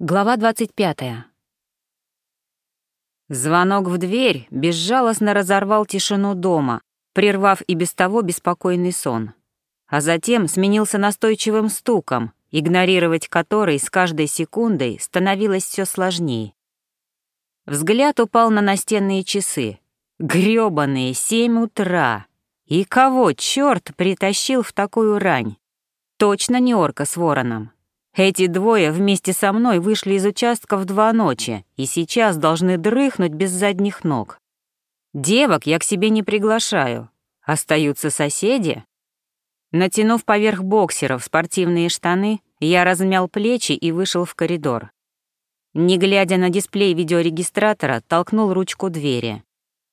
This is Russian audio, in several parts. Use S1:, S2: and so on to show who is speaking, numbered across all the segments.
S1: Глава 25. Звонок в дверь безжалостно разорвал тишину дома, прервав и без того беспокойный сон. А затем сменился настойчивым стуком, игнорировать который с каждой секундой становилось все сложнее. Взгляд упал на настенные часы. Грёбаные семь утра. И кого черт притащил в такую рань? Точно не орка с вороном. Эти двое вместе со мной вышли из участка в два ночи и сейчас должны дрыхнуть без задних ног. Девок я к себе не приглашаю. Остаются соседи. Натянув поверх боксеров спортивные штаны, я размял плечи и вышел в коридор. Не глядя на дисплей видеорегистратора, толкнул ручку двери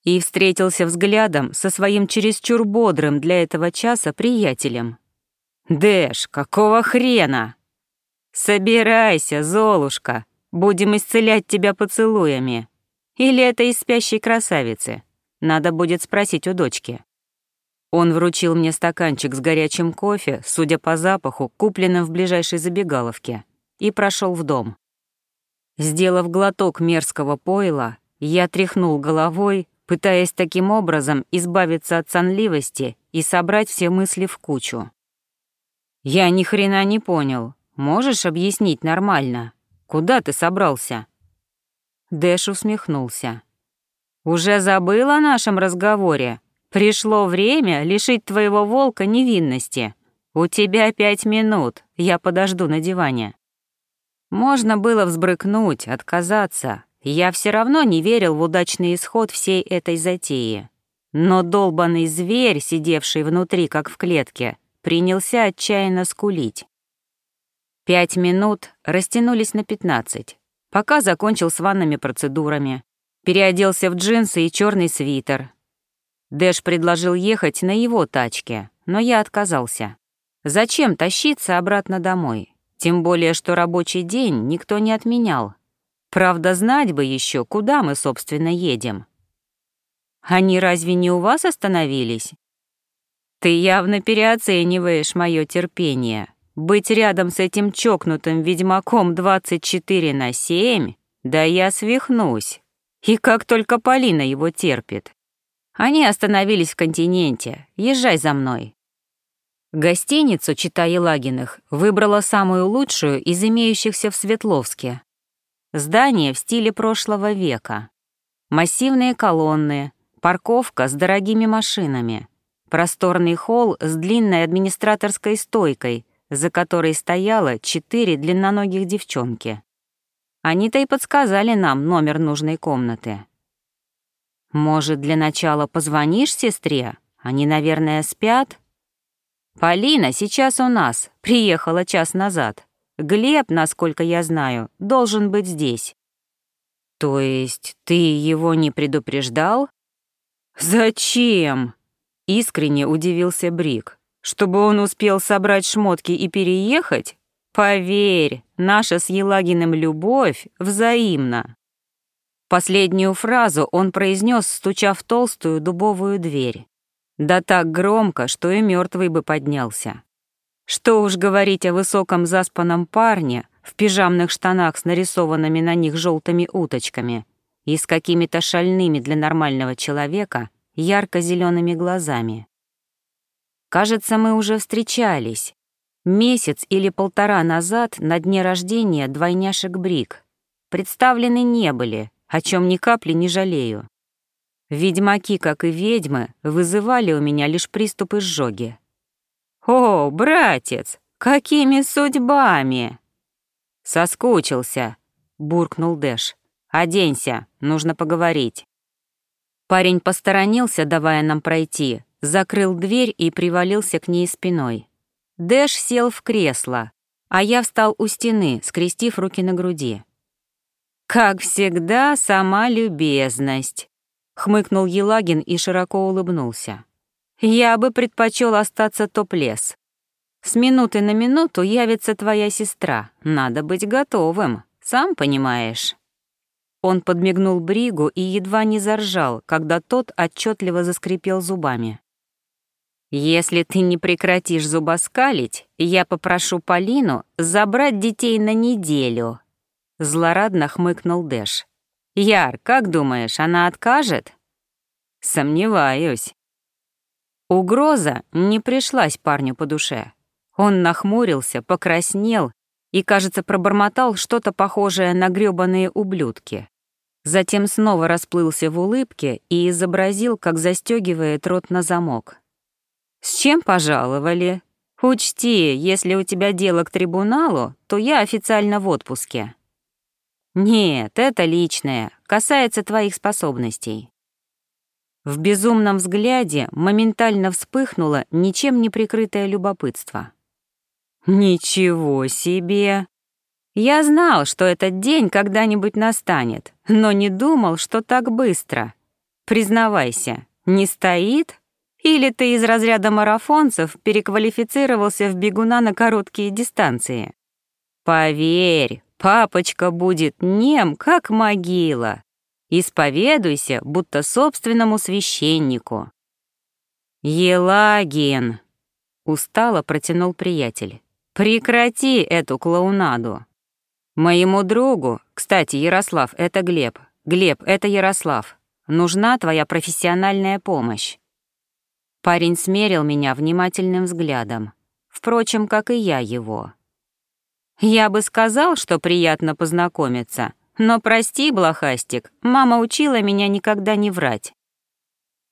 S1: и встретился взглядом со своим чересчур бодрым для этого часа приятелем. «Дэш, какого хрена?» «Собирайся, Золушка, будем исцелять тебя поцелуями. Или это из спящей красавицы? Надо будет спросить у дочки». Он вручил мне стаканчик с горячим кофе, судя по запаху, купленным в ближайшей забегаловке, и прошел в дом. Сделав глоток мерзкого пойла, я тряхнул головой, пытаясь таким образом избавиться от сонливости и собрать все мысли в кучу. Я ни хрена не понял, Можешь объяснить нормально? Куда ты собрался?» Дэш усмехнулся. «Уже забыл о нашем разговоре? Пришло время лишить твоего волка невинности. У тебя пять минут, я подожду на диване». Можно было взбрыкнуть, отказаться. Я все равно не верил в удачный исход всей этой затеи. Но долбанный зверь, сидевший внутри, как в клетке, принялся отчаянно скулить. Пять минут растянулись на пятнадцать, пока закончил с ванными процедурами, переоделся в джинсы и черный свитер. Дэш предложил ехать на его тачке, но я отказался. Зачем тащиться обратно домой? Тем более, что рабочий день никто не отменял. Правда, знать бы еще, куда мы, собственно, едем. Они разве не у вас остановились? Ты явно переоцениваешь мое терпение, быть рядом с этим чокнутым ведьмаком 24 на 7? Да я свихнусь. И как только Полина его терпит. Они остановились в континенте. Езжай за мной. Гостиницу Чита Елагиных выбрала самую лучшую из имеющихся в Светловске. Здание в стиле прошлого века. Массивные колонны, парковка с дорогими машинами, просторный холл с длинной администраторской стойкой — за которой стояло четыре длинноногих девчонки. Они-то и подсказали нам номер нужной комнаты. «Может, для начала позвонишь сестре? Они, наверное, спят?» «Полина сейчас у нас, приехала час назад. Глеб, насколько я знаю, должен быть здесь». «То есть ты его не предупреждал?» «Зачем?» — искренне удивился Брик. Чтобы он успел собрать шмотки и переехать? Поверь, наша с Елагиным любовь взаимна. Последнюю фразу он произнес, стуча в толстую дубовую дверь. Да так громко, что и мертвый бы поднялся. Что уж говорить о высоком заспанном парне в пижамных штанах с нарисованными на них желтыми уточками и с какими-то шальными для нормального человека ярко зелеными глазами. Кажется, мы уже встречались. Месяц или полтора назад на дне рождения двойняшек Брик. Представлены не были, о чем ни капли не жалею. Ведьмаки, как и ведьмы, вызывали у меня лишь приступ изжоги. «О, братец, какими судьбами!» «Соскучился», — буркнул Дэш. «Оденься, нужно поговорить». Парень посторонился, давая нам пройти, закрыл дверь и привалился к ней спиной. Дэш сел в кресло, а я встал у стены, скрестив руки на груди. «Как всегда, сама любезность», — хмыкнул Елагин и широко улыбнулся. «Я бы предпочел остаться топлес. С минуты на минуту явится твоя сестра. Надо быть готовым, сам понимаешь». Он подмигнул Бригу и едва не заржал, когда тот отчетливо заскрипел зубами. Если ты не прекратишь зубоскалить, я попрошу Полину забрать детей на неделю. Злорадно хмыкнул Дэш. «Яр, как думаешь, она откажет?» «Сомневаюсь». Угроза не пришлась парню по душе. Он нахмурился, покраснел и, кажется, пробормотал что-то похожее на грёбаные ублюдки. Затем снова расплылся в улыбке и изобразил, как застегивает рот на замок. «С чем пожаловали? Учти, если у тебя дело к трибуналу, то я официально в отпуске». «Нет, это личное, касается твоих способностей». В безумном взгляде моментально вспыхнуло ничем не прикрытое любопытство. «Ничего себе!» Я знал, что этот день когда-нибудь настанет, но не думал, что так быстро. Признавайся, не стоит? Или ты из разряда марафонцев переквалифицировался в бегуна на короткие дистанции? Поверь, папочка будет нем, как могила. Исповедуйся, будто собственному священнику. Елагин, устало протянул приятель. Прекрати эту клоунаду. Моему другу, кстати, Ярослав, это Глеб. Глеб, это Ярослав. Нужна твоя профессиональная помощь. Парень смерил меня внимательным взглядом. Впрочем, как и я его. Я бы сказал, что приятно познакомиться, но прости, блохастик, мама учила меня никогда не врать.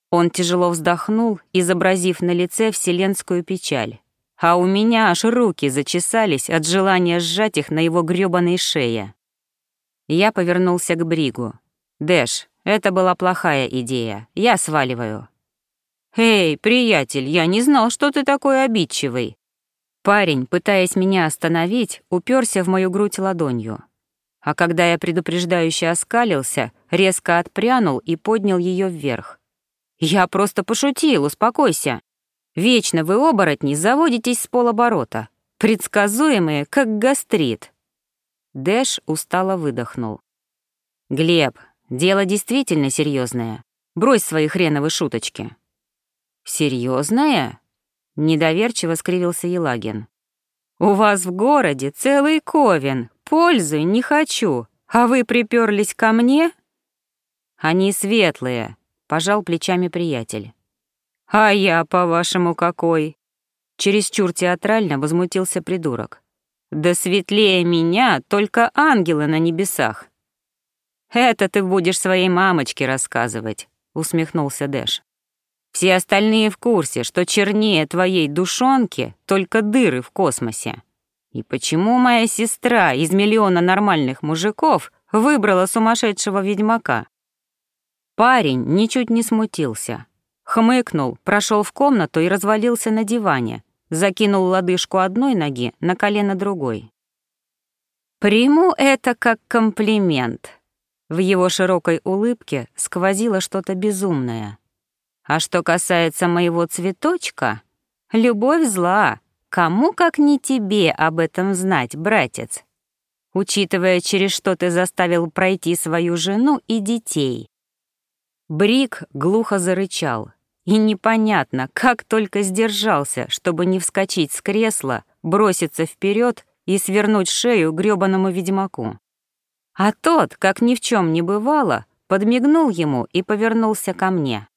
S1: Он тяжело вздохнул, изобразив на лице вселенскую печаль а у меня аж руки зачесались от желания сжать их на его грёбаной шее. Я повернулся к Бригу. «Дэш, это была плохая идея. Я сваливаю». «Эй, приятель, я не знал, что ты такой обидчивый». Парень, пытаясь меня остановить, уперся в мою грудь ладонью. А когда я предупреждающе оскалился, резко отпрянул и поднял ее вверх. «Я просто пошутил, успокойся». Вечно вы, оборотни, заводитесь с полоборота, предсказуемые, как гастрит». Дэш устало выдохнул. «Глеб, дело действительно серьезное. Брось свои хреновые шуточки». «Серьезное?» — недоверчиво скривился Елагин. «У вас в городе целый ковен, пользы не хочу, а вы приперлись ко мне?» «Они светлые», — пожал плечами приятель. «А я, по-вашему, какой?» Чересчур театрально возмутился придурок. «Да светлее меня только ангелы на небесах». «Это ты будешь своей мамочке рассказывать», — усмехнулся Дэш. «Все остальные в курсе, что чернее твоей душонки только дыры в космосе. И почему моя сестра из миллиона нормальных мужиков выбрала сумасшедшего ведьмака?» Парень ничуть не смутился, Хмыкнул, прошел в комнату и развалился на диване, закинул лодыжку одной ноги на колено другой. «Приму это как комплимент». В его широкой улыбке сквозило что-то безумное. «А что касается моего цветочка, любовь зла. Кому, как не тебе, об этом знать, братец? Учитывая, через что ты заставил пройти свою жену и детей». Брик глухо зарычал, и непонятно, как только сдержался, чтобы не вскочить с кресла, броситься вперед и свернуть шею грёбаному ведьмаку. А тот, как ни в чем не бывало, подмигнул ему и повернулся ко мне.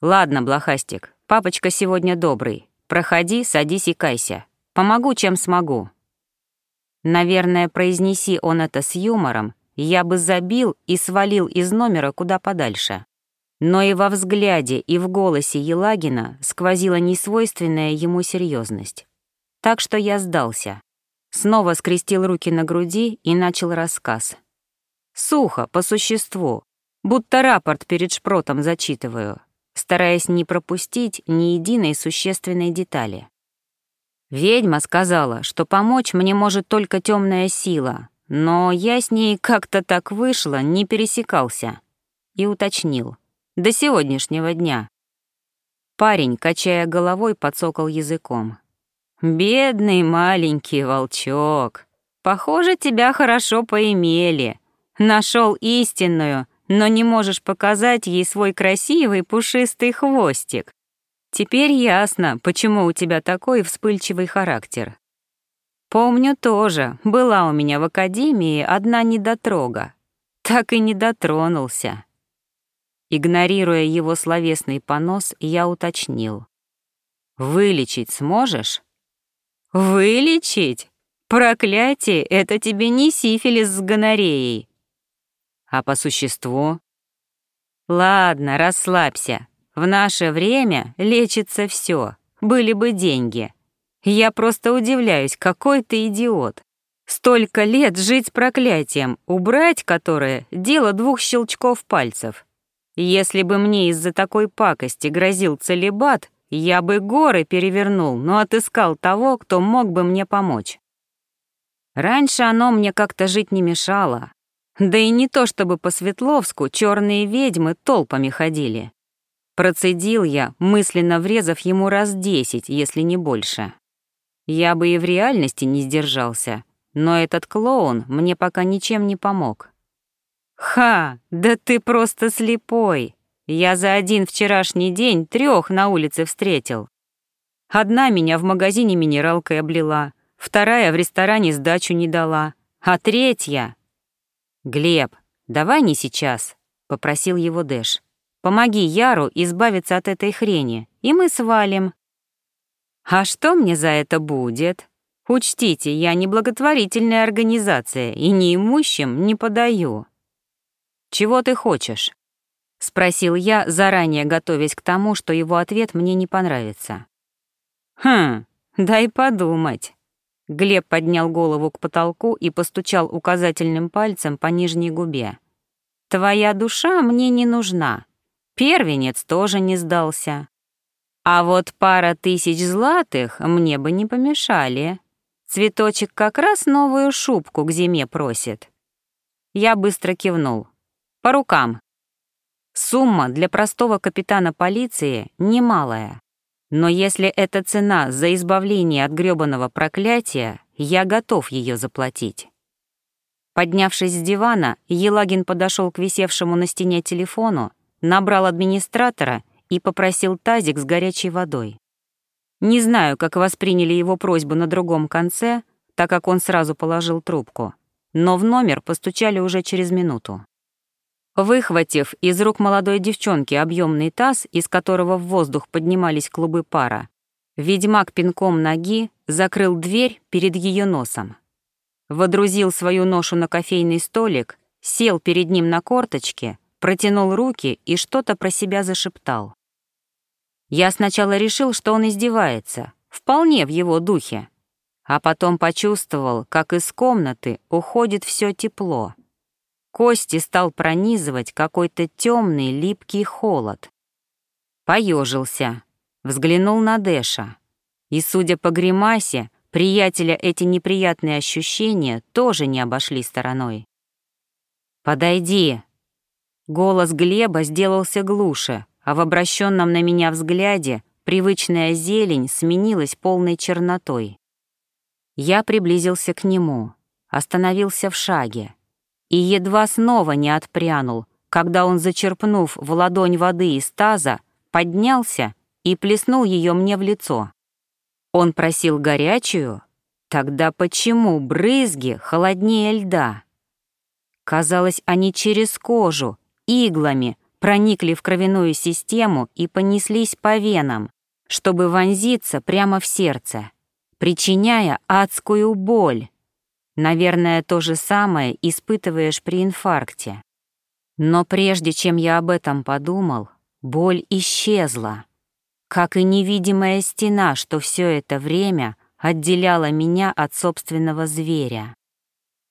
S1: «Ладно, блохастик, папочка сегодня добрый. Проходи, садись и кайся. Помогу, чем смогу». Наверное, произнеси он это с юмором, я бы забил и свалил из номера куда подальше. Но и во взгляде, и в голосе Елагина сквозила несвойственная ему серьезность. Так что я сдался. Снова скрестил руки на груди и начал рассказ. Сухо, по существу, будто рапорт перед шпротом зачитываю, стараясь не пропустить ни единой существенной детали. Ведьма сказала, что помочь мне может только темная сила, но я с ней как-то так вышло, не пересекался. И уточнил — до сегодняшнего дня. Парень, качая головой, подсокал языком. «Бедный маленький волчок, похоже, тебя хорошо поимели. Нашел истинную, но не можешь показать ей свой красивый пушистый хвостик. Теперь ясно, почему у тебя такой вспыльчивый характер. Помню тоже, была у меня в академии одна недотрога. Так и не дотронулся. Игнорируя его словесный понос, я уточнил. «Вылечить сможешь?» «Вылечить? Проклятие, это тебе не сифилис с гонореей». «А по существу?» «Ладно, расслабься. В наше время лечится все. Были бы деньги. Я просто удивляюсь, какой ты идиот. Столько лет жить с проклятием, убрать которое — дело двух щелчков пальцев. Если бы мне из-за такой пакости грозил целебат, я бы горы перевернул, но отыскал того, кто мог бы мне помочь. Раньше оно мне как-то жить не мешало. Да и не то чтобы по Светловску черные ведьмы толпами ходили. Процедил я, мысленно врезав ему раз десять, если не больше. Я бы и в реальности не сдержался, но этот клоун мне пока ничем не помог. «Ха, да ты просто слепой! Я за один вчерашний день трех на улице встретил. Одна меня в магазине минералкой облила, вторая в ресторане сдачу не дала, а третья...» «Глеб, давай не сейчас», — попросил его Дэш. «Помоги Яру избавиться от этой хрени, и мы свалим». «А что мне за это будет?» Учтите, я не благотворительная организация и неимущим не подаю. «Чего ты хочешь?» — спросил я, заранее готовясь к тому, что его ответ мне не понравится. «Хм, дай подумать». Глеб поднял голову к потолку и постучал указательным пальцем по нижней губе. «Твоя душа мне не нужна. Первенец тоже не сдался. А вот пара тысяч златых мне бы не помешали. Цветочек как раз новую шубку к зиме просит». Я быстро кивнул. По рукам. Сумма для простого капитана полиции немалая. Но если это цена за избавление от грёбаного проклятия, я готов ее заплатить. Поднявшись с дивана, Елагин подошел к висевшему на стене телефону, набрал администратора и попросил тазик с горячей водой. Не знаю, как восприняли его просьбу на другом конце, так как он сразу положил трубку, но в номер постучали уже через минуту. Выхватив из рук молодой девчонки объемный таз, из которого в воздух поднимались клубы пара, ведьмак пинком ноги закрыл дверь перед ее носом. Водрузил свою ношу на кофейный столик, сел перед ним на корточке, протянул руки и что-то про себя зашептал. Я сначала решил, что он издевается, вполне в его духе, а потом почувствовал, как из комнаты уходит все тепло — Кости стал пронизывать какой-то темный липкий холод. Поежился, взглянул на Дэша. И, судя по гримасе, приятеля эти неприятные ощущения тоже не обошли стороной. «Подойди!» Голос Глеба сделался глуше, а в обращенном на меня взгляде привычная зелень сменилась полной чернотой. Я приблизился к нему, остановился в шаге и едва снова не отпрянул, когда он, зачерпнув в ладонь воды из таза, поднялся и плеснул ее мне в лицо. Он просил горячую? Тогда почему брызги холоднее льда? Казалось, они через кожу, иглами, проникли в кровяную систему и понеслись по венам, чтобы вонзиться прямо в сердце, причиняя адскую боль. Наверное, то же самое испытываешь при инфаркте. Но прежде чем я об этом подумал, боль исчезла, как и невидимая стена, что все это время отделяла меня от собственного зверя.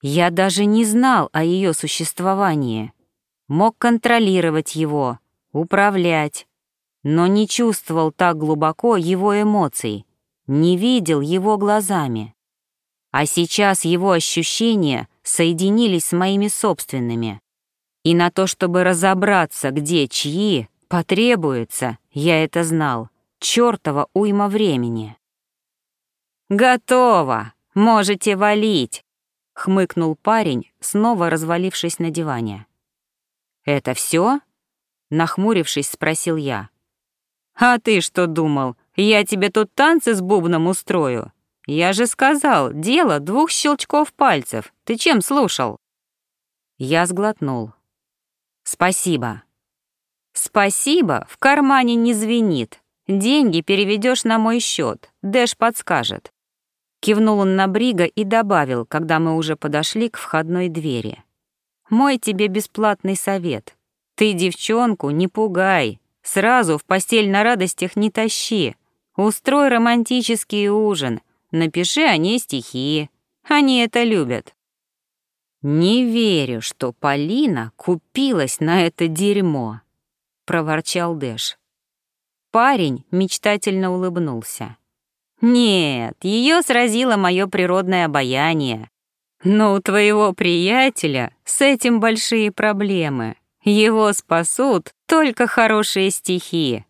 S1: Я даже не знал о ее существовании, мог контролировать его, управлять, но не чувствовал так глубоко его эмоций, не видел его глазами. А сейчас его ощущения соединились с моими собственными. И на то, чтобы разобраться, где чьи, потребуется, я это знал, чёртова уйма времени. «Готово! Можете валить!» — хмыкнул парень, снова развалившись на диване. «Это все? нахмурившись, спросил я. «А ты что думал, я тебе тут танцы с бубном устрою? Я же сказал, дело двух щелчков пальцев. Ты чем слушал? Я сглотнул. Спасибо. Спасибо в кармане не звенит. Деньги переведешь на мой счет. Дэш подскажет. Кивнул он на Брига и добавил, когда мы уже подошли к входной двери. Мой тебе бесплатный совет. Ты девчонку не пугай. Сразу в постель на радостях не тащи. Устрой романтический ужин. Напиши о ней стихи. Они это любят. Не верю, что Полина купилась на это дерьмо, проворчал Дэш. Парень мечтательно улыбнулся. Нет, ее сразило мое природное обаяние. Но у твоего приятеля с этим большие проблемы. Его спасут только хорошие стихи.